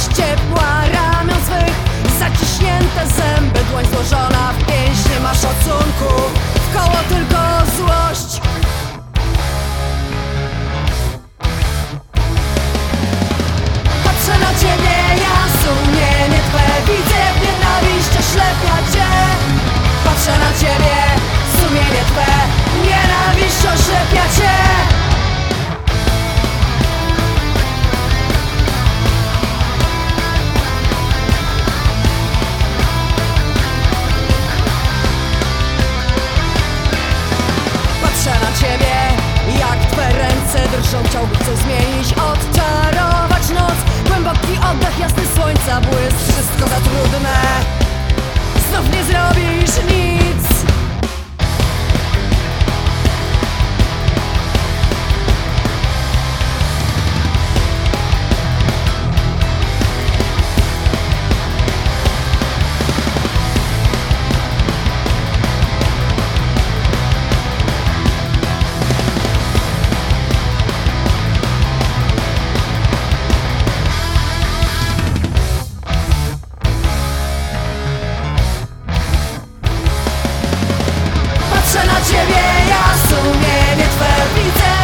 garść ciepła ramion swych Zaciśnięte zęby, dłoń złożona w pięśnie Ma szacunku. ciebie. Jak twe ręce drżą Chciałbym coś zmienić. Od be there.